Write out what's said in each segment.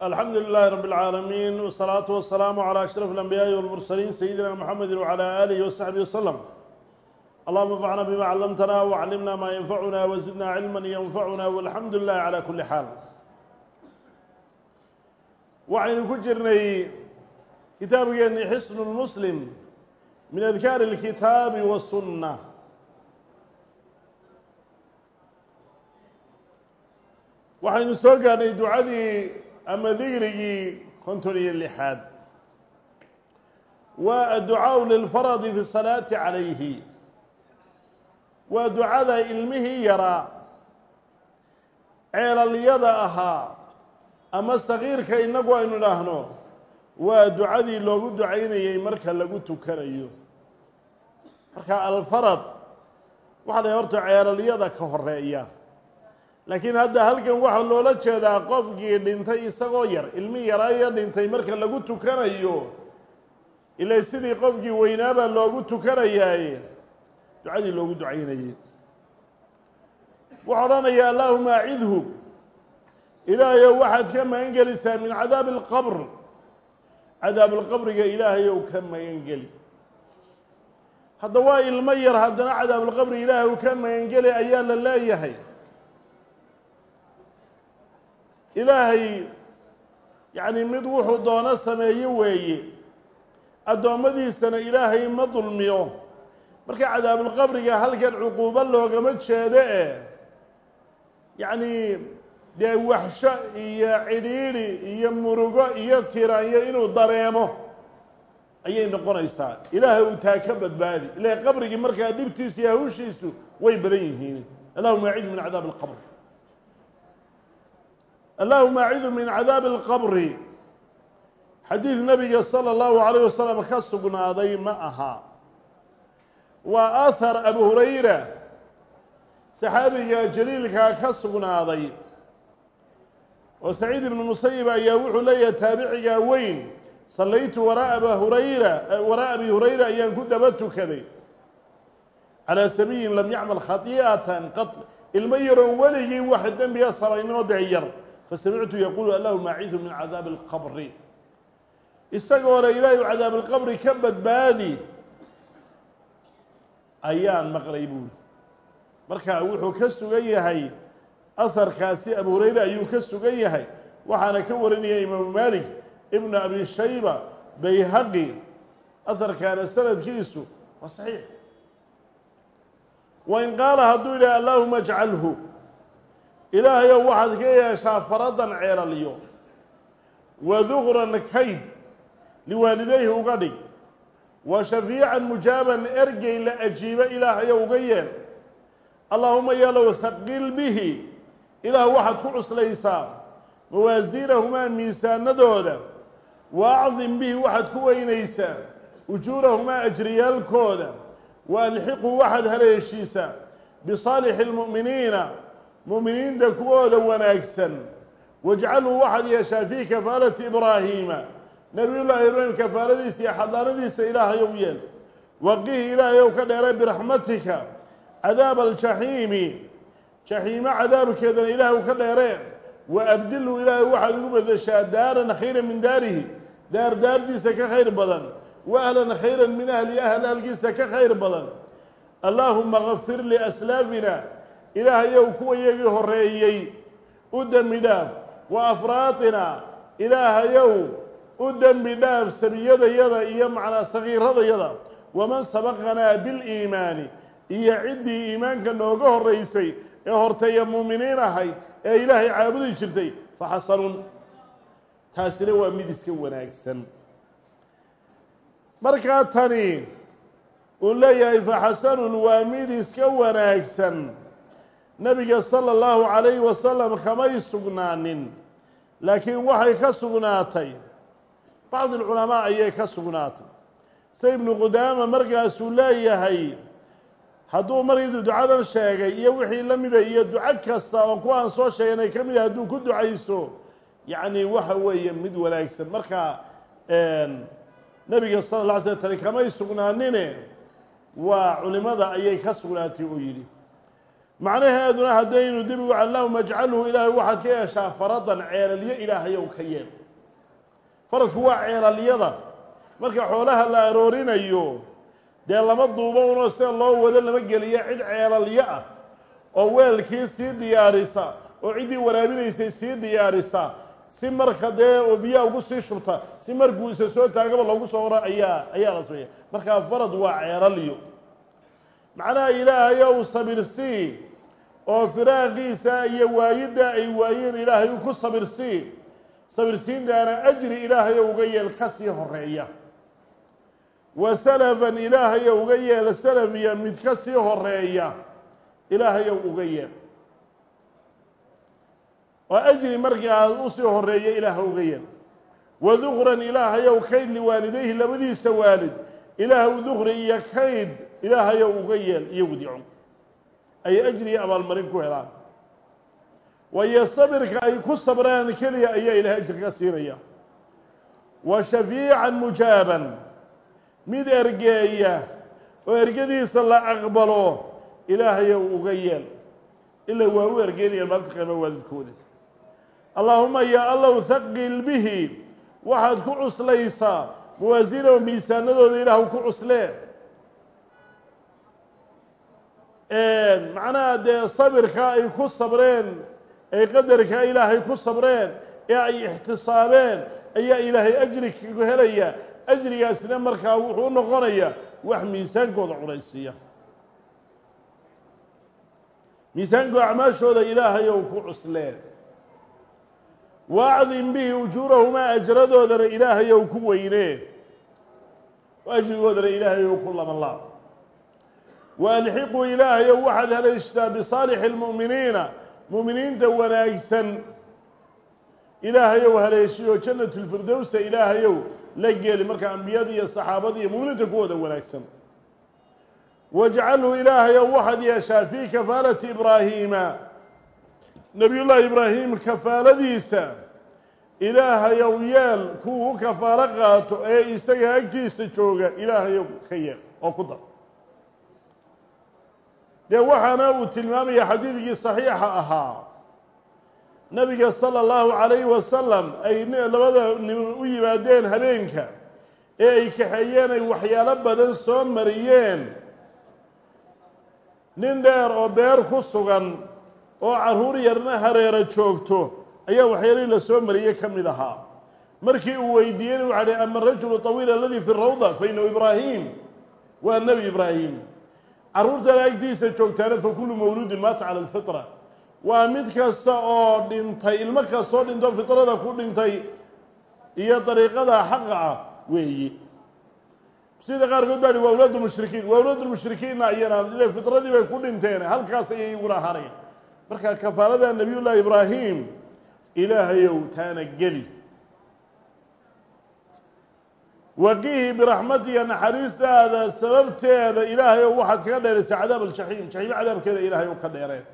alxamdu lilahi rab اlcaalamiin wsalaatu wasalaamu calى ashraf اlanbiyaaءi wاlmursaliin sayidina mxamedi wcalى alihi wasaxbi waslm allahuma anfacna bima callamtana waclimna maa yanfacuna wazidna cilma yanfacuna walxamdu lilahi calى kuli xaal waxaynu ku jirnay kitaabgeeni xisn lmuslim min adkaari اlkitaabi wasunna waxaynu soo gaadhnay ducadii ama digrigii konton iyo lixaad. Waa adducaau lilfaradi fi salaati calayhi. Waa ducada ilmihii yaraa ceelalyada ahaa ama sagiirka inagu aynu idhaahno waa ducadii loogu ducaynayey marka lagu tukanayo. Marka alfarad waxaa la horta ceelalyada ka horreeya laakiin hadda halkan waxaa loola jeedaa qofkii dhintay isagoo yar ilmi yaraayo dhintay marka lagu tukanayo ilaa sidii qofkii weynaabaa loogu tukanayaaye ducadii loogu ducaynayey wuxuu odhanayaa allaahuma acidhu ilaahayow waxaad ka magan gelisaa min cadaabi alqabr cadaabalqabriga ilaahayow ka magangeli hadda waa ilmo yar haddana cadaabulqabri ilaahay ka magangeli ayaa la leeyahay ilaahay yacni mid wuxuu doono sameeye weeye addoommadiisana ilaahay ma dulmiyo. Marka cadaabulqabriga halkan cuquubo loogama jeedo e. Yacni dee waxsho iyo cidhiidhi iyo murugo iyo tiraanyo inuu dareemo ayay noqonaysaa. Ilaahay uu taa ka badbaadi. Ilahay qabrigii markaa dhibtiisu iyo hawshiisu way badan yihiin. Allahuma acidu min cadaabi alqabr allahuma acidu min cadaabi alqabri. Xadiid nabiga sala allahu calayh wasalam ka sugnaaday ma aha. Waa ahar abu hurayra saxaabiga jaliilkaa ka sugnaaday. Oo saciid ibnu musayib ayaa wuxuu leeyahay taabicigaa weyn sallaytu waraa aba hurayra waraa abi hurayra ayaan ku daba tukaday. Calaa sabiyin lam yacmal khati'atan qad ilmo yaroon weligii wax dembiga samaynoo dee yar fasamictu yaquulu allahuma acidu min cadaabi alqabri isagoona ilaahay u cadaabi alqabri ka badbaadi ayaan maqlay buuri marka wuxuu ka sugan yahay aharkaasi abu hurayre ayuu ka sugan yahay waxaana ka warinaya imaamu malik ibnu abi shayba bayhaqi aharkaana sanadkiisu waa saxiix wain qaala hadduu yidhaha allahuma ajcalhu ilaahayow waxaad ka yeeshaa faradan ceelalyo wa duqran kayd liwaalidayhi uga dhig. Wa shafiican mujaaban ergey la ajiibo ilaahayow uga yeel. Allaahuma yalow haqil bihi. Ilaah waxaad ku cuslaysaa mawaasiinahumaa miisaanadooda. Wa acdim bihi waxaad ku weynaysaa ujuurahumaa ajriyaalkooda. Wa alxiqu waxaad haleeshiisaa. Bisaalixi اlmu'miniina mu'miniinta kuwooda wanaagsan wajcaluu waxaad yeeshaa fii kafaalati ibraahiima nebiyullaahi ibraahim kafaaladiisa iyo xadaanadiisa ilaahayow yeel waqihi ilaahayow ka dheeray biraxmatika cadaaba aljaxiimi jaxiimo cadaabkeedana ilaahay ka dheeree wa abdilu ilaahay waxaad ugu bedeshaa daaran khayra min daarihi daar daardiisa ka khayr badan wa ahlan khayran min ahli ahl ahlkiisa ka khayr badan allaahuma gafir liaslaafina ilaahayow kuwa yagii horeeyey u dembi dhaaf. Wa afraatina ilaahayow u dembi dhaaf sabiyadayada iyo macnaa sagiiradayada waman sabaqanaa biliimaani iyo ciddii iimaanka nooga horeysay ee horteeya muuminiin ahayd ee ilaahay caabudi jirtay faxasanun taasina waa mid iska wanaagsan. Markaa tani uu leeyahay faxasanun waa mid iska wanaagsan nebiga sala allahu calayhi wasalam kamay sugnaanin laakiin waxay ka sugnaatay. Bacdi alculamaa ayay ka sugnaatay. Se ibnu qudaama markaasuu leeyahay hadduu markiidu ducadan sheegay iyo wixii la mida iyo duco kasta oo kuwaan soo sheeganay ka mid a hadduu ku ducayso yacni waxa weeye mid wanaagsan. Marka nebiga sala la alay slam tani kamay sugnaanine waa culimada ayay ka sugnaatay oo yidhi macnaheeduna haddaynu debigu allahuma ajcalhu ilaahay waxaad ka yeeshaa faradan ceelalyo ilaahayow ka yeel. Faradku waa ceelalyada marka xoolaha la aroorinayo dee lama duubo unoo sida loo wado lama geliyo cid ceelalyo ah oo weelkii sii diyaarisa oo ciddii waraabinaysay sii diyaarisa si marka dee oo biyaha ugu sii shubta si markuu isa soo taagaba loogu soo waro ayaa ayaa la sameeya markaa farad waa ceelalyo macnaha ilaahayow sabirsii oo firaaqiisa iyo waayidda ay waayeen ilaahay ku sabirsii sabirsiintaana ajri ilaahayo uga yeel ka sii horreeya wa salafan ilaahayo uga yeel salafiya mid ka sii horreeya ilaahayow uga yeel. Oo ajri markaa u sii horreeya ilaah uga yeel. Wa dukran ilaahayow kayd liwaalidayhi labadiisa waalid. Ilaahw dukri iyo kayd ilaahayow uga yeel iyo wadico ay ajri iyo abaalmarin ku helaan. Waayo sabirka ay ku sabraan keliya ayaa ilahay ajir ka siinaya wa shafiican mujaaban mid ergeeya oo ergadiisa la aqbalo ilaahayow uga yeel. Ilaa waa u ergeynayaan maalinta qiyaama waalidkooda. Allaahuma ya allow haqil bihi waxaad ku cuslaysaa mawaasiinahu miisaanadooda ilaahw ku cuslee macnaha dee sabirka ay ku sabreen ay qadarka ilaahay ku sabreen ee ay ixtisaabeen ayaa ilaahay ajri kaga helaya. Ajrigaasina markaa wuxuu noqonaya wax miisaankooda culaysiiya miisaankooda acmaashooda ilaahay ou ku cusleen waacdim bihi ujuurahumaa ajradoodana ilaahay ou ku weynee. Ajrigoodana ilaahay ou ku labanlaab wa alxiquu ilaahayow waxaad haleeshtaa bisaalixi lmu'miniina mu'miniinta wanaagsan. Ilaahayow haleeshiyo jannatulfirdowsa ilaahayow la geeli marka ambiyada iyo saxaabada iyo mu'miniinta kuwooda wanaagsan. Wajcalhu ilaahayow waxaad yeeshaa fii kafaalati ibraahiima nebiyullaahi ibraahim kafaaladiisa. Ilaahayow yeel kuwa u kafaalo qaato ee isaga agtiisa jooga ilaahayow ka yeel oo ku dar dee waxaana uu tilmaamaya xadiidkii saxiixa ahaa. Nabiga sala allahu calayhi wasalam ay labada nin u yimaadeen habeenka ee ay kaxeeyeen ay waxyaalo badan soo mariyeen. Nin dheer oo beer ku sugan oo carruur yarna hareero joogto ayaa waxyaalihii la soo mariyey ka mid ahaa. Markii uu weydiiyeyna waxa hi ama arajulu طawiil aladii fi rawda fa ibraahim. Waa nebi ibraahim carruurtana agtiisa joogtaana fa kullu mawluudin maata cala alfitra. Waa mid kasta oo dhintay ilmo kastoo dhinto fitrada ku dhintay iyo dariiqada xaqa ah weeyi. Sida qaarkood baa hi waa awlaad lmushrikiin waa awlaad lmushrikiinna iyana fitradii bay ku dhinteen halkaas ayay iguna ahaanaya marka kafaalada nebiyullaahi ibraahim ilaahayow taana geli waqihi biraxmatiga naxariistaada sababteeda ilaahayow waxaad kaga dheeraysaa cadaab aljaxiim. Jaxiimo cadaabkeeda ilaahayow ka dheereen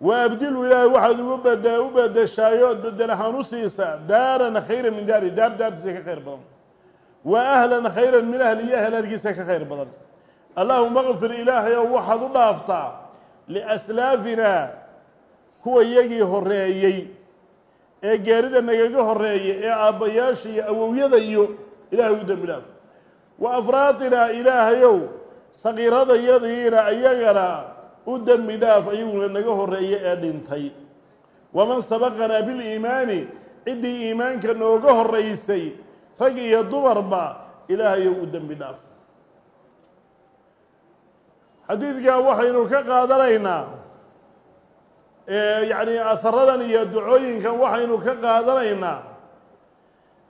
wa abdilu ilaahay waxaad ugu bad u bedeshaayo ood bedel ahaan u siisaa daaran khayra min daari daar daartiisa ka khayr badan. Wa ahlan khayran min ahli iyo ahlaalkiisa ka khayr badan. Allahuma kfir ilaahayow waxaad u dhaaftaa liaslaafina kuwa iyagii horeeyey ee geerida nagaga horeeyay ee aabbayaasha iyo awowyada iyo ilaahay u dembi dhaaf. Wa afraatinaa ilaahayow saqiiradayadiina iyagana u dembi dhaaf ayaguna naga horeeye ee dhintay. Waman sabaqanaa biliimaani ciddii iimaanka nooga horeysay rag iyo dumarba ilaahayow u dembi dhaaf. Xadiidkaa waxaynu ka qaadanaynaa yacni aharadan iyo ducooyinkan waxaynu ka qaadanaynaa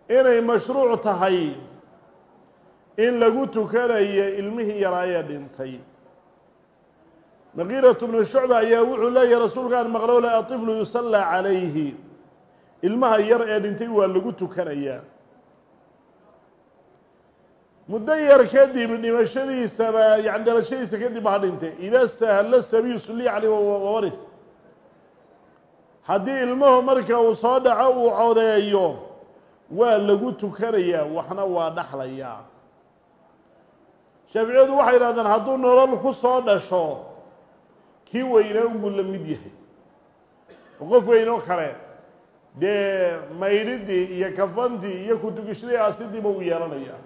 inay mashruuc tahay in lagu tukanayo ilmihii yaraayee dhintay. Maqiiratu bnu shucba ayaa wuxuu leeyahy rasuulkaan maqlowle aطiflu yusallaa calayhi. Ilmaha yar ee dhintay waa lagu tukanayaa. Muddo yar kadib dhimashadiisaba yani dhalashadiisa kadib ha dhintay. Idaa stahalla sabiyu sulli caleyh wawarith haddii ilmuhu marka uu soo dhaco uu codeeyo waa lagu tukanayaa waxna waa dhaxlayaa shaaficiyadu waxay idhahdeen hadduu nolol ku soo dhasho kii weynaa unbuu la mid yahay. Qof weynoo kale dee maydhidii iyo kafantii iyo kutugishadii aasidiiba uu yeelanayaa.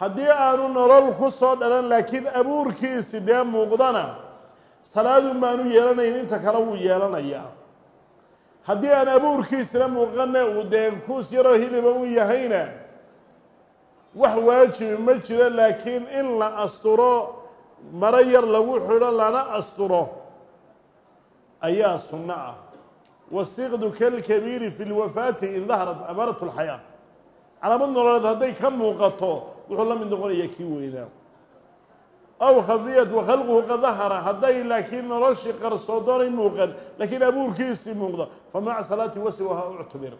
Haddii aanu nolol ku soo dhalan laakiin abuurkiisi dee muuqdana salaadun baanu yeelanayn inta kale wuu yeelanayaa. Haddii aan abuurkiisina muuqana uu dee kuus yaroo hiliba u yahayna wax waajibi ma jiro laakiin in la asturo maro yar lagu xidho lana asturo ayaa sunno ah. Wasiqdu kalkabiiri fi lwafaati in daharat amarat lxayaa calaamad nololeed hadday ka muuqato wuxuu la mid noqonayaa kii weynaa aw khafiyat wakhalquhu qad dahara hadday laakiin noloshii qarsoodoonay muuqan laakiin abuurkiisii muuqda. Fa maca salaati wasiwaha uctubir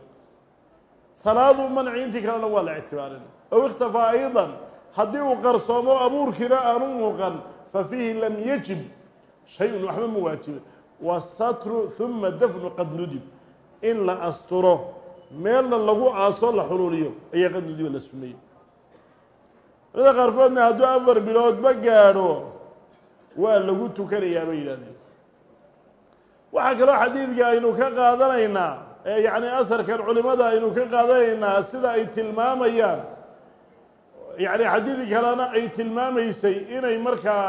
salaadu manci intii kalena waa la ictibaarin. Aw ikhtafaa ayضa haddii uu qarsoomo abuurkiina aanu muuqan fa fiihi lam yajib. Shay-un waxba ma waajiba wasatru huma dafnu qad nudib. In la asturo meelna lagu aasoo la xuluuliyo ayaa qad nudiba la suneeyey culamada qaarkoodna hadduu afar biloodba gaadho waa lagu tukanayaa bay yidhahdeen. Waxaa kaloo xadiidka aynu ka qaadanaynaa ee yacni asarkan culimada aynu ka qaadanaynaa sida ay tilmaamayaan. Yacni xadiid kalena ay tilmaamaysay inay markaa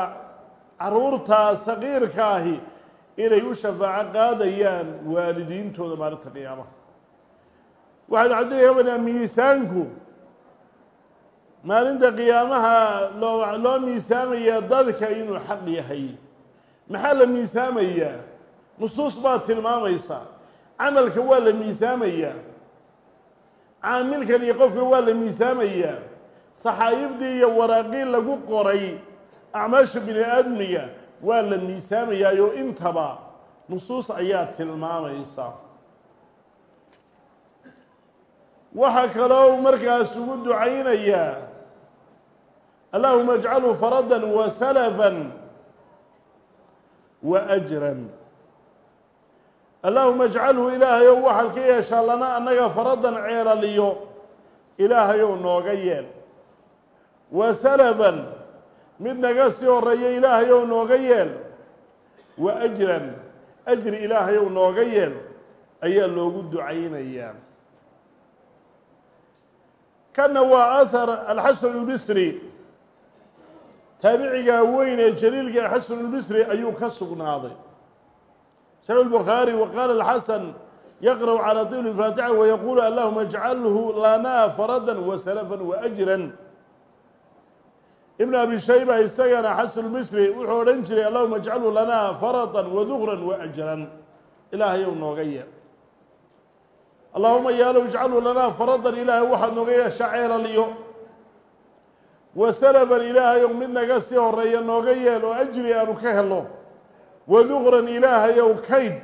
carruurta saqiirka ahi inay u shafaaco qaadayaan waalidiintooda maalinta qiyaamaha. Waxaynu badnaa miisaanku maalinta qiyaamaha loo loo miisaamayaa dadka inuu xaq yahay. Maxaa la miisaamayaa nusuus baa tilmaamaysa. Camalka waa la miisaamayaa caamilkan iyo qofka waa la miisaamayaa saxaayibdii iyo waraaqii lagu qoray acmaasha bini aadmiga waa la miisaamayaayo intaba nusuus ayaa tilmaamaysa. Waxaa kaloo markaas ugu ducaynayaa allahuma ajcalhu faradan wa salafan wa ajran. Allahuma ajcalhu ilaahayow waxaad ka yeeshaa lana annaga faradan ceelaliyo ilaahayow nooga yeel. Wa salafan mid naga sii horeeyo ilaahayow nooga yeel. Wa ajran ajri ilaahayow nooga yeel ayaa loogu ducaynayaa. Kana waa ahar alxasan اlbisri taabiciga weyn ee jaliilka xasan اlbisri ayuu ka sugnaaday saxi الbukhaarي waqaala اlxasan yaqrأu calى طibl الfaatixa wayaqulu allahuma اjcalhu lana farada wasalafا waأjra ibn abi shayba isagana xasan اlbisri wuxuu odhan jiray allahuma اjcalhu lana farada wadugran waأjran ilaahayow nooga yeel allahuma yaalow ijcalhu lanaa faradan ilaahay waxaad nooga yeeshaa ceelaliyo wa salaban ilaahayow mid naga sii horreeya nooga yeel oo ajri aanu ka helo waduqran ilaahayow kayd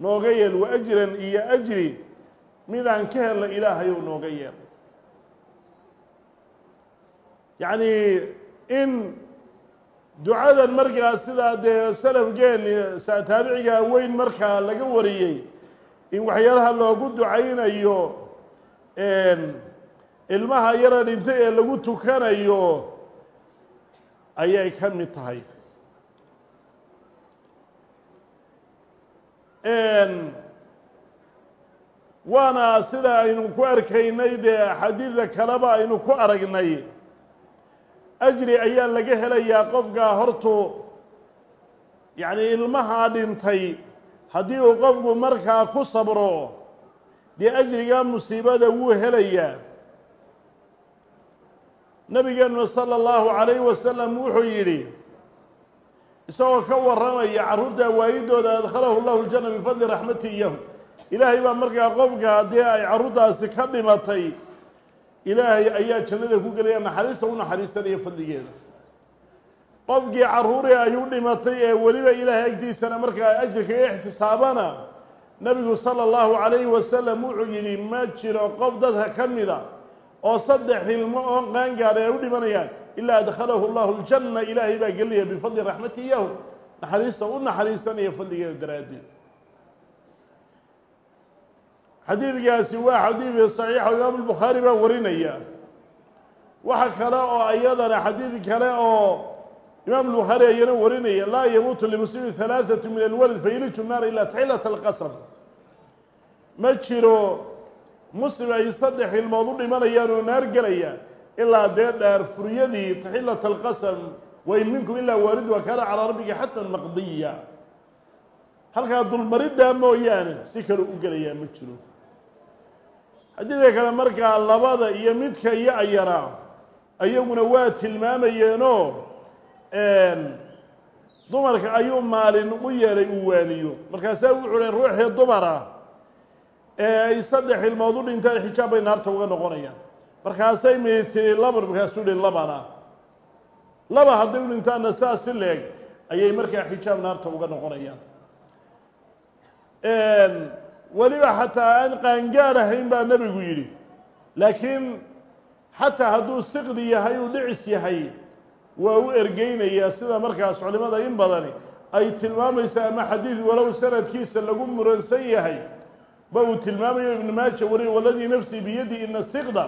nooga yeel wa ajran iyo ajri. Mid aan ka helno ilaahayow nooga yeel. Yacni in ducadan markaa sidaa dee salafgeeni taabiciga weyn markaa laga wariyey in waxyaalaha loogu ducaynayo ilmaha yara dhintay ee lagu tukanayo ayay ka mid tahay. Waana sida aynu ku arkaynay dee xadiida kaleba aynu ku aragnay. Ajri ayaa laga helayaa qofkaa hortu yacni ilmaha dhintay. Haddii uu qofku markaa ku sabro dee ajrigaa musiibada wuu helayaa nabigeennu sala allahu calayhi wasalam wuxuu yidhi isagoo ka warramaya carruurta waayidooda adkhalahu llahu ljana bifadli raxmati iyahu ilaahay baa markaa qofka haddii ay carruurtaasi ka dhimatay ilaahay ayaa jannada ku gelaya naxariista u naxariisanaya fadligeeda. Qofkii carruurii ay u dhimatay ee weliba ilaahay agtiisana markaa ajir kaga ixtisaabana nebigu sala allahu calayhi wasalam wuxuu yidhi ma jiro qof dadka ka mida oo saddex ilmo oo qaangaadha ay u dhimanayaan ilaa adkhalahu llahu ljanna ilaahay baa gelinaya bifadli raxmati iyahu. Naxariista u naxariisanaya fadligeeda daraaddeed. Xadiidkaasi waa xadiid saxiixa imaamu lbukhaari baa warinaya. Waxa kale oo iyadana xadiid kale oo imaam bukhaari ayana warinaya laa yamuutu limuslimi halaaثatu min alwalad fayiliju naar ilaa taxilata alqasr. Ma jiro muslim ay saddex ilmood u dhimanayaan oo naar gelaya ilaa dee dhaar furyadii taxilata alqasam wain minkum ilaa waalid wa kaana calaa rabbika xatman maqdiya. Halkaa dulmariddaa mooyaane si kale u gelayaa ma jiro. Xadiidka kale markaa labada iyo midka iyo ayaraa ayaguna waa tilmaamayeenoo dumarka ayuu maalin u yeelay uu waaniyo. Markaasaa wuxuu hi ruuxii dumara ee ay saddex ilmood u dhintaan xijaab bay naarta uga noqonayaan. Markaasay midi tiri laba markaasuu hi labana. Laba hadday u dhintaanna saas si leeg ayay markaa xijaab naarta uga noqonayaan. Weliba xataa aan qaangaad ahayn baa nebigu yidhi. Laakiin xataa hadduu siqdi yahay uu dhicis yahay waa u ergeynayaa sida markaas culimada in badani ay tilmaamaysa ama xadiid walow sanadkiisa lagu muransan yahay ba uu tilmaamayo ibnu maaja wariy waladii nafsii biyadi ina siqda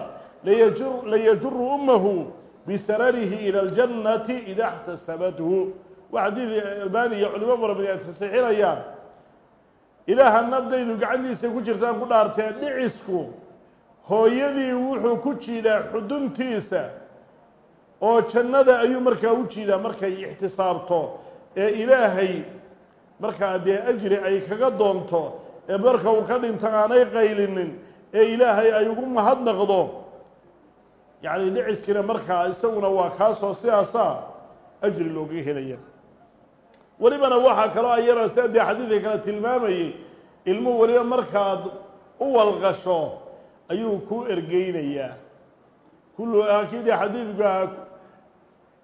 layajuru ummahu bisararihi ila aljannati ida اxtasabathu waa xadiid albani iyo culimo fara badan ay tasixinayaan ilaaha nabdaydu gacantiisa ku jirtaan ku dhaartee dhicisku hooyadii wuxuu ku jiidaa xuduntiisa oo jannada ayuu markaa u jiidaa markay ixtisaabto ee ilaahay markaa dee ajri ay kaga doonto ee marka uu ka dhinto aanay qaylinin ee ilaahay ay ugu mahadnaqdo yacni dhiciskina markaa isaguna waa kaasoo sidaasaa ajri looga helaya. Welibana waxaa kaloo ayana sida dee xadiidka kale tilmaamayey. Ilmuhu weliba markaad u walqasho ayuu ku ergeynayaa. Kullu akidi xadiidka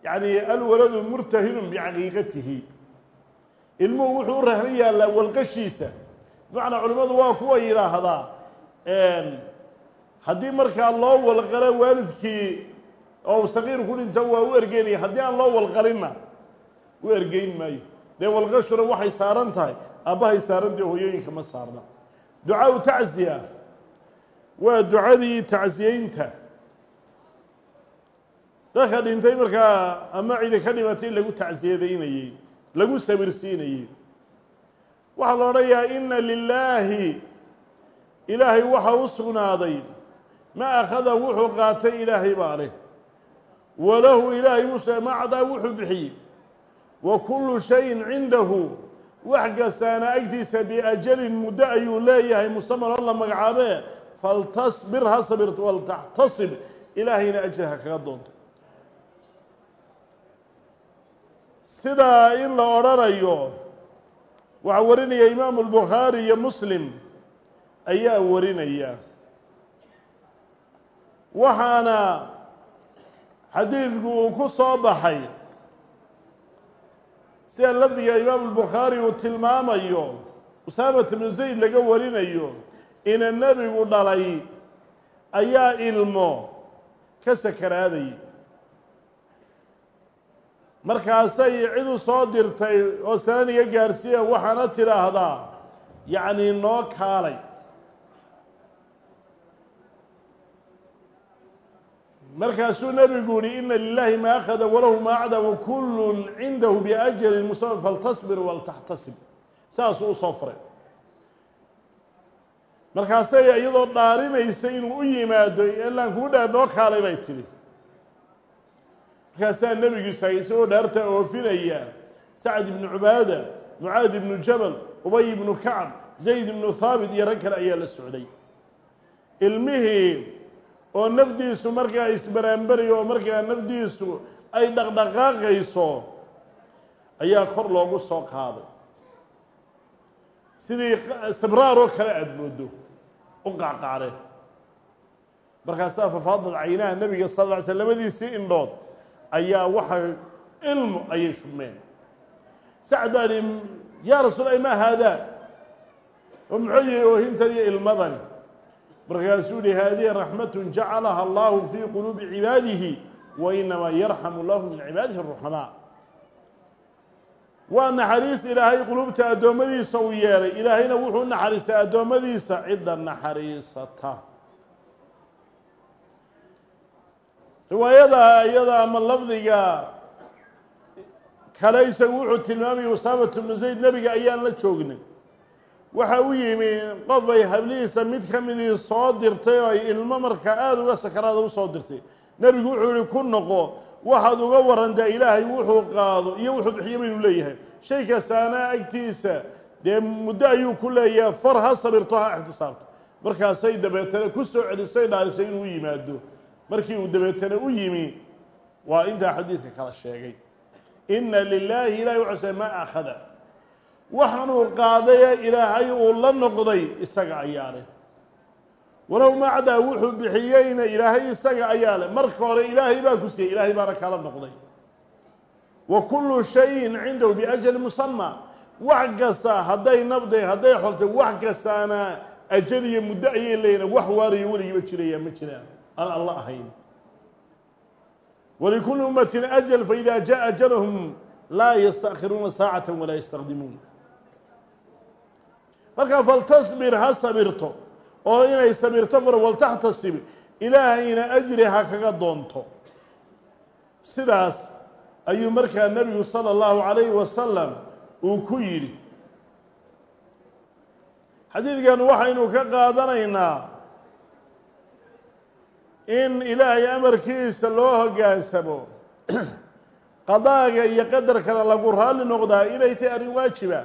yani alwaladu murtahinun bicaqiiqatihi ilmuhu wuxuu u rahran yaallaa walqashiisa bimacnaa culimmadu waa kuwa yidhaahdaa haddii markaa loo walqalo waalidkii oo saqiir ku dhinto waa u ergeynaya haddii aan loo walqalinna u ergeyn maayo. Dee walqashuna waxay saaran tahay aabbahay saaran tahe hooyooyinka ma saarna. Ducaau tacsiya waa ducadii tacsiyeynta dadka dhintay markaa ama cidi ka dhimatay lagu tacsiyadaynayey lagu sabirsiinayey waxaa la odhanayaa ina lilaahi ilaahay waxa u sugnaaday. Ma akhada wuxuu qaatay ilaahay baa leh. Walahu ilaahay use macdaa wuxuu bixiyey. Wa kullu shayin cindahu. Wax kastaana agtiisa biajalin muddo ayuu leeyahay musaman oo la magacaabee? Faltasbir ha sabirto waltaxtasib ilaahayna ajri kaga doonto. Sidaa in la odhanayo waxaa warinaya imaamu albukhaari iyo muslim. Ayaa warinaya. Waxaana xadiidku uu ku soo baxay. Sida lafdiga imaamu albukhaari uu tilmaamayo usaamata bnu zayd laga warinayo ina nebigu dhalay ayaa ilmo ka sakaraadayay markaasay cid u soo dirtay oo sananiga gaadhsiiya waxaana tidhaahdaa yacni noo kaalay. Markaasuu nebigu yihi ina lilahi ma akhada walahu ma acda wakullun cindahu biajalin musaman faltasbir waltaxtasib saasuu u soo furay. Markaasay iyadoo dhaarinaysa inuu u yimaado ilaan kugu dhaar noo kaalay bay tidhi markaasaa nebigu istaagay isagoo dhaarta oofinaya sacd ibnu cubaada mucaad ibnu jabal ubay ibnu kacab zayd ibnu haabit iyo rag kale ayaa la socday. Ilmihii oo nafdiisu markaa isbaraanberayo oo markaa nafdiisu ay dhaqdhaqaaqayso ayaa kor loogu soo qaaday. Sidii sabraar oo kale aada moodo u qacqaare markaasaa fafaadad caynaha nebiga sal lla ly sl labadiisii indhood ayaa waxay ilmu ayay shubmeen sacd baa ihi yaa rasuul ay maa haadaa oo muxuu yihi oohintan iyo ilmadani. Markaasuu yihi haadihi raxmatun jacalaha allahu fii quluubi cibaadihi wa inamaa yarxamu lahu min cibaadihi aruxamaa waa naxariis ilaahay qulubta addoommadiisa uu yeelay. Ilaahayna wuxuu naxariistaa addoommadiisa cidda naxariisata riwaayada iyada ama lafdiga kale isagu wuxuu tilmaamaya usaamatu bnu zayd nebiga ayaan la joognay. Waxa u yimi qof ay hablihiisa mid ka midii soo dirtay oo ay ilmo markaa aada uga sakaraada u soo dirtay. Nebigu wuxuu yihi ku noqo waxaad uga warantaa ilaahay wuxuu qaado iyo wuxuu bixiyo baynu leeyahay. Shay kastaana agtiisa dee muddo ayuu ku leeyahay far ha sabirto ha ixtisaabto. Markaasay dabeetana ku soo celisay dhaarisay inuu yimaado markii uu dabeetana u yimi waa intaa xadiidka kala sheegay. Inna lilaahi ilahay wuxuu say ma akhada. Waxaanuu qaadaye ilaahay uu la noqday isaga ayaa leh. Walow macdaa wuxuu bixiyeyna ilaahay isaga ayaa leh. Marka hore ilaahay baa ku siiyey ilaahay baana kala noqday. Wa kullu shayin cindahu biajali musama wax kasta hadday nabday hadday xortay wax kastaana ajal iyo muddo ayay leeyihiin wax waarayo weligiiba jiraya ma jiraan aan alla ahayn walikulli ummatin ajal faida jaءa ajalahum laa yastakhiruuna saacata walaa yastaqdimuun marka faltasbir ha sabirto oo inay sabirto mar waltaxtasib ilaahayna ajri ha kaga doonto sidaas ayuu markaa nebigu salى اllahu عalayhi wasalam uu ku yidhi xadiidkan waxaynu ka qaadanaynaa in ilaahay amarkiisa loo hoggaansamo qadaaga iyo qadarkana lagu raalli noqdaa inay tahay arrin waajiba.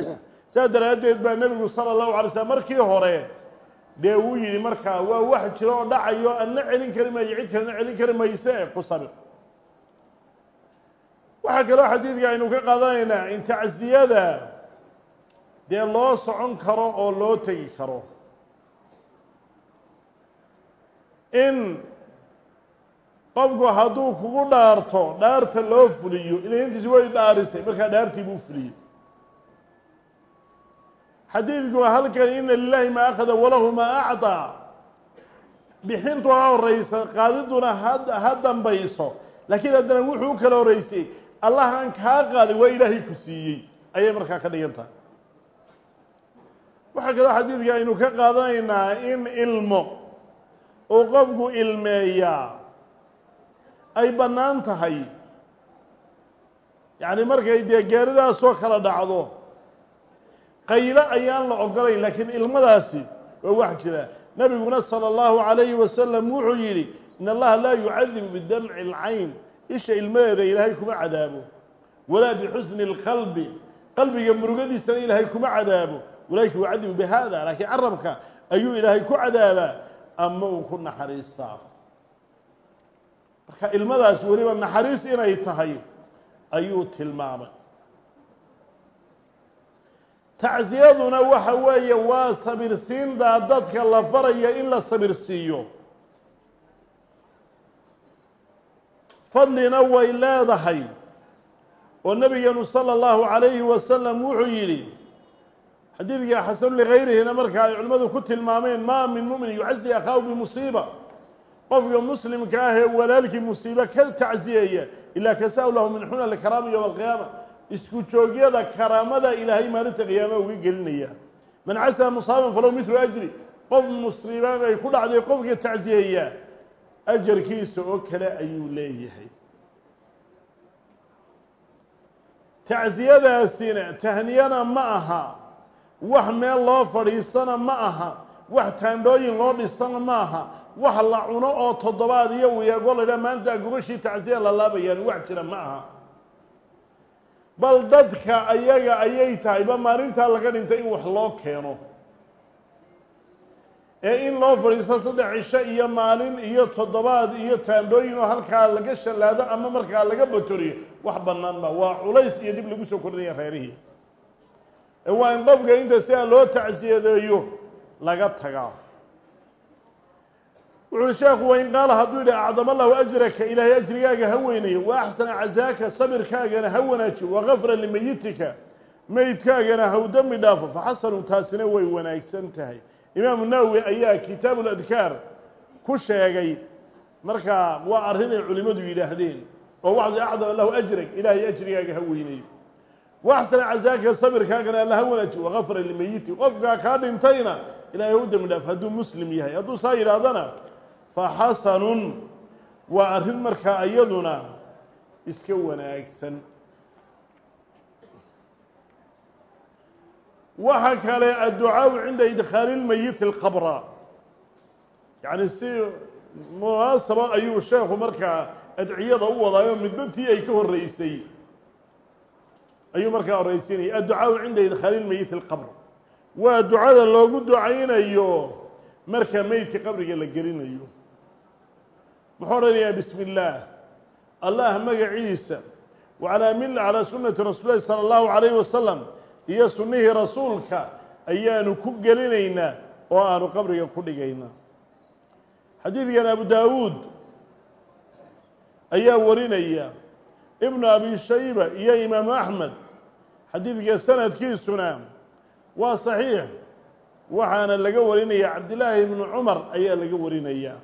Saas daraaddeed baa nebigu sala allahu alay slm markii hore dee uu yidhi markaa waa wax jiro oo dhacayo anna celin kari maayo cid kalena celin kari mayse ku sabir waxaa kaloo xadiidka aynu ka qaadanaynaa in tacsiyada dee loo socon karo oo loo tegi karo in qofku hadduu kugu dhaarto dhaarta loo fuliyo ilaintiisi way dhaarisay markaa dhaartii buu fuliyey xadiidku halkan ina lilahi maa akhada walahu maa acطaa bixintu ha horeysa qaadiduna ha dambayso. Laakiin haddana wuxuu u kala horeysay allah aan kaa qaadin waa ilaahay ku siiyey. Ayay markaa ka dhigan tahay. Waxaa kaloo xadiidka aynu ka qaadanaynaa in ilmo uu qofku ilmeeyaa ay bannaan tahay yacni markay dee geeridaasoo kala dhacdo qaylo ayaan la ogolayn laakiin ilmadaasi waa wax jira nebiguna salى اllahu عalayhi wasalam wuxuu yidhi in allaha laa yucadibu bidamci اlcayn isha ilmadeeda ilaahay kuma cadaabo walaa bixusni اlqalbi qalbiga murugadiisana ilaahay kuma cadaabo walaakin yucadibu bihada laakiin carabka ayuu ilaahay ku cadaabaa ama uu ku naxariistaa marka ilmadaas weliba naxariis inay tahay ayuu tilmaamay tacsiyaduna waxa weeye waa sabirsiindaa dadka la faraya in la sabirsiiyo fadlina way leedahay oo nabigeenu salى اllahu عalayhi wasalam wuxuu yidhi xadiidka xasanu likayrihina marka ay culimmadu ku tilmaameen ma min mumin yucasi akhaahu bimusiiba. Qofka muslimka ah ee walaalkii musiibe ka tacsiyeeya ilaa kasaa lahu min xuna lkaraama yowma alqiyaama. Isku joogyada karaamada ilaahay maalinta qiyaama uga gelinaya. Man casaa musaaban falow milu ajri. Qof musiiba ay ku dhacday qofka tacsiyeeya ajarkiisa oo kale ayuu leeyahay. Tacsiyadaasina tahniyana ma aha wax meel loo fadhiisana ma aha. Wax taandhooyin loo dhisana ma aha. Wax la cuno oo toddobaad iyo weego laydha maanta gubashii tacsiya la laabayaan. Wax jira ma aha. Bal dadka ayaga ayay tahay ba maalintaa laga dhintay in wax loo keeno. Ee in loo fadhiisto saddex cisho iyo maalin iyo toddobaad iyo taandhooyin oo halkaa laga shallaado ama markaa laga batoriyo wax bannaan ma. Waa culays iyo dib lagu soo kordhinaya reerihii. ee waa in qofka inta sidaa loo tacsiyadeeyo laga tagaa. Wuxuui sheekhu wain qaala hadduu yidhi acdama allahu ajraka ilaahay ajrigaaga ha weynayo wa axsana casaaka sabirkaagana ha wanaajiyo wakafra limeyitika meydkaagana ha u dembi dhaafo faxasanu taasina way wanaagsan tahay. Imaamu nawowi ayaa kitaabu ladkaar ku sheegay markaa waa arrin ay culimmadu yidhaahdeen oo waxay acdama allahu ajrak ilaahay ajrigaaga ha weynayo waxsan casaaka sabirkaagana alla ha وغفر wakafara lmeyiti qofkaa kaa dhintayna ilaahay u dembi dhaaf hadduu muslim yahay hadduu saa yidhaahdana fa xasanun waa arrin markaa iyaduna iska wanaagsan waxa kale adducaaءu cinda idkhaali اlmeyiti اlqabra yacni si munaasaba ayuu sheekhu markaa adciyada u wadaayo midba ay ka horeysay ayuu markaa horreysiinaya adducaau cinda idkhaali lmayiti alqabr. Waa ducada loogu ducaynayo marka meydka qabriga la gelinayo. Muxuu odhanayaa bismi illaah allah magaciisa wacalaa mil calaa sunnati rasuuli lahi sala allahu calayhi wasalam iyo sunnihii rasuulka ayaanu ku gelinaynaa oo aanu qabriga ku dhigaynaa xadiidkan abu daawuud ayaa warinaya ibnu abi shayba iyo imaamu axmed xadiidka sanadkiisuna waa saxiix waxaana laga warinaya cabdillaahi ibnu cumar ayaa laga warinaya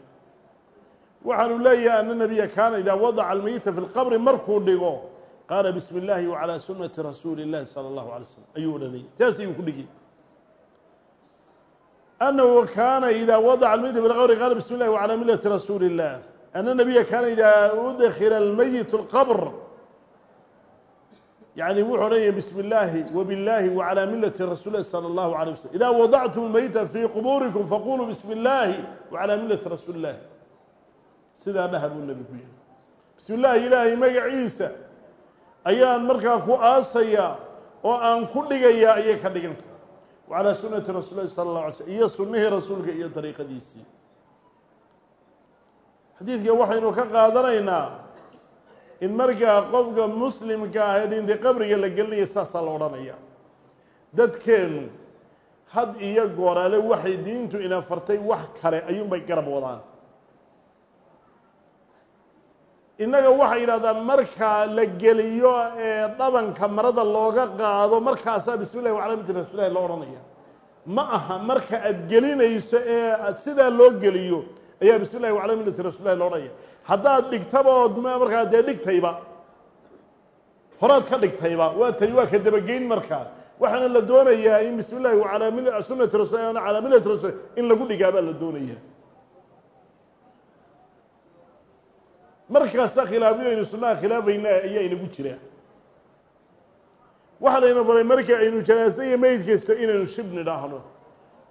waxaanu leeyahay ana nabiya kaana idaa wadaca almeyita fi lqabri markuu dhigo qaala bismi اllahi wcalى sunati rasuuli اllahi salى اllahu alay slm ayuu odhanayay sidaas ayuu ku dhigay anahu kaana ida wadaca almeyita fi lqabri qaala bismi اllahi wcalى milati rasuuli اllah ana nabiya kaana ida udkila almeyit اlqabr yacni wuxuu odhanaya bismi illaahi wabilaahi wacalaa millati rasuulilahi sala allahu calay waslm idaa wadactum lmeyta fii qubuurikum faquluu bismi illaahi wacalaa millati rasuuli illaahi sidaa dhaha buu nebi ku yihi bismi illaahi ilaahay magaciisa ayaan markaa ku aasayaa oo aan ku dhigayaa ayay ka dhiganta wacalaa sunnati rasuulilahi sala allahu alay slm iyo sunnihii rasuulka iyo dariiqadiisii. Xadiidkan waxaynu ka qaadanaynaa in markaa qofka muslimka ah ee dhintay qabriga la gelinaya saasaa la odhanaya. Dadkeennu had iyo goorale waxay diintu ina fartay wax kale ayuunbay garab wadaan. Innaga waxay yidhahdaan markaa la geliyo ee dhabanka marada looga qaado markaasaa bismi llahi wacala miti rasuulilahi loo odhanaya. Ma aha marka aad gelinayso ee sidaa loo geliyo ayaa bismi llahi wacala millati rasuulilahi loo odhanaya haddaad dhigtaba ood markaa dee dhigtayba. Horaad ka dhigtayba. Waa tani waa ka dabageyn markaa. Waxaana la doonayaa in bismi llahi wacalaa sunnati rasul calaa millati rasul in lagu dhigaa baa la doonaya markaasa khilaafyadaynu sunnaha khilaafayna ayaa inagu jira. Waxaa layna faray marka aynu janaasa iyo meyd inaynu shib nidhaahno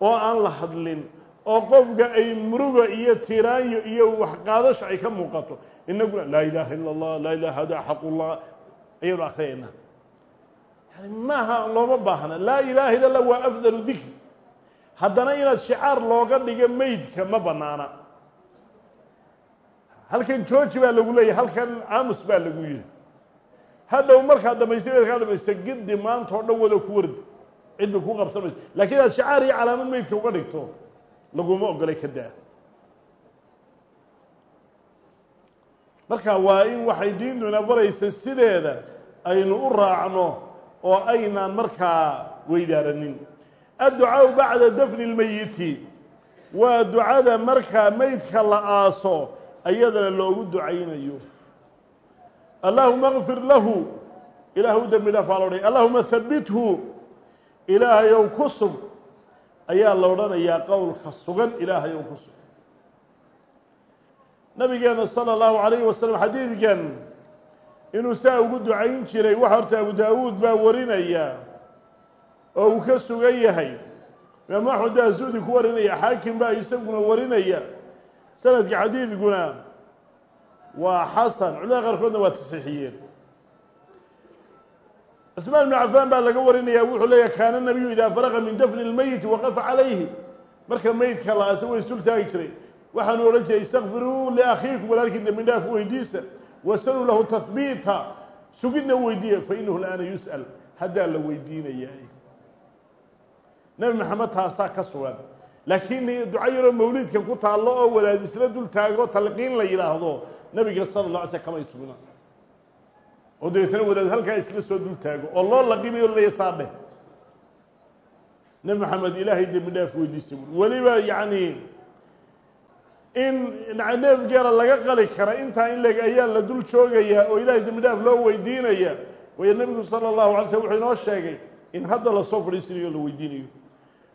oo aan la hadlin oo qofka ay muruga iyo tiraanyo iyo waxqaadasho ay ka muuqato. Inaguna laa ilaaha ila allah laa ilaha hada xaqullah ayaynu akriyaynaa yani maaha looma baahna. Laa ilaaha illa allah waa afdalu dikri. Haddana inaad shicaar looga dhigo meydka ma banaana halkan jooji baa lagu leeyahy halkan aamus baa lagu yihi hadhow markaad dhamaystay meed kaa gidi maanta oo dhan wada ku wardi. Cidba ku qabsamayso lakiin aad shacaar iyo calaamad meydka uga dhigto laguma ogolay ka daa. Marka waa in waxay diintuna baraysa sideeda aynu u raacno oo aynaan markaa weydaaranin. Adducaau bacda dafni اlmeyiti waa ducada markaa meydka la aaso ayadana loogu ducaynayo. Allahuma kfir lahu. Ilaah u dembi dhaaf aa la allahuma habithu ilaahayow ku sug ayaa la odhanayaa qowlka sugan ilaahayow ku sug nabigeena salى اllahu alayhi wasalam xadiidkan inuu saa ugu ducayn jiray waxa horta abu daawuud baa warinaya oo uu ka sugan yahay. Imaamu axmed baa suudi ku warinaya xaakim baa isaguna warinaya. Sanadka xadiidkuna waa xasan culimada qaarkoodna waa tasxiixiyeen cusmaan ibnu cafaan baa laga warinaya wuxuu leeyahy kaana nabiyu idaa faraqa min dafni lmeyiti waqafa calayhi. Marka meydka la asa wa isdul taagi jiray. Waxaanu odhan jiray istakfiruu liakhiikum walaalkiin dembi dhaaf weydiisa wasaluu lahu tahbiita sugidna weydiiya fa inahu la'aana yus'al. Haddaa la weydiinayaa. Nebi maxamed taasaa ka sugan. Laakiin duco yaroo mawliidka ku taallo oo wadaad isla dul taago talqiin la yidhaahdo nabiga sala la alay sl kama oo dabeetana wadaad halkaa isla soo dul taago oo loo laqimayo leya saa dheh nebi maxamed ilaahay dembi dhaaf weydiisa buri weliba yacni in neefgeera laga qali kara intaa in leg ayaa la dul joogayaa oo ilaahay dembi dhaaf loo weydiinaya. Waayo nebigu sala allahu alay slm wuxuu inoo sheegay in hadda la soo fadhiisanayo o la weydiinayo.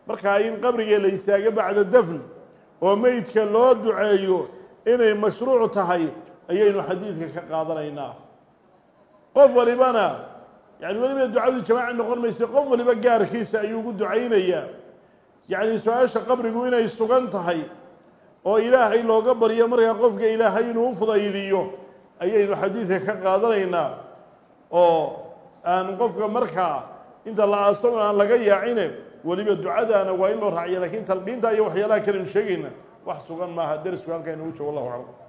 Markaa in qabrigee la istaago bacda dafn oo meydka loo duceeyo inay mashruuc tahay ayaynu xadiidka ka qaadanaynaa qof walibana yani weliba ducadu jamaaci noqon maysa qof waliba gaarkiisa ayuu ugu ducaynayaa. Yacni su'aasha qabrigu inay sugan tahay oo ilaahay looga baryo markaa qofka ilaahay inuu fudaydiyo ayaynu xadiidka ka qaadanaynaa oo aan qofka markaa inta la aaso aan laga yaacine weliba ducadaana waa in loo raaciya lakiin talqiinta iyo waxyaalaha kalenu sheegayna wax sugan maaha derisku halkaa inugu joogo allahu aclam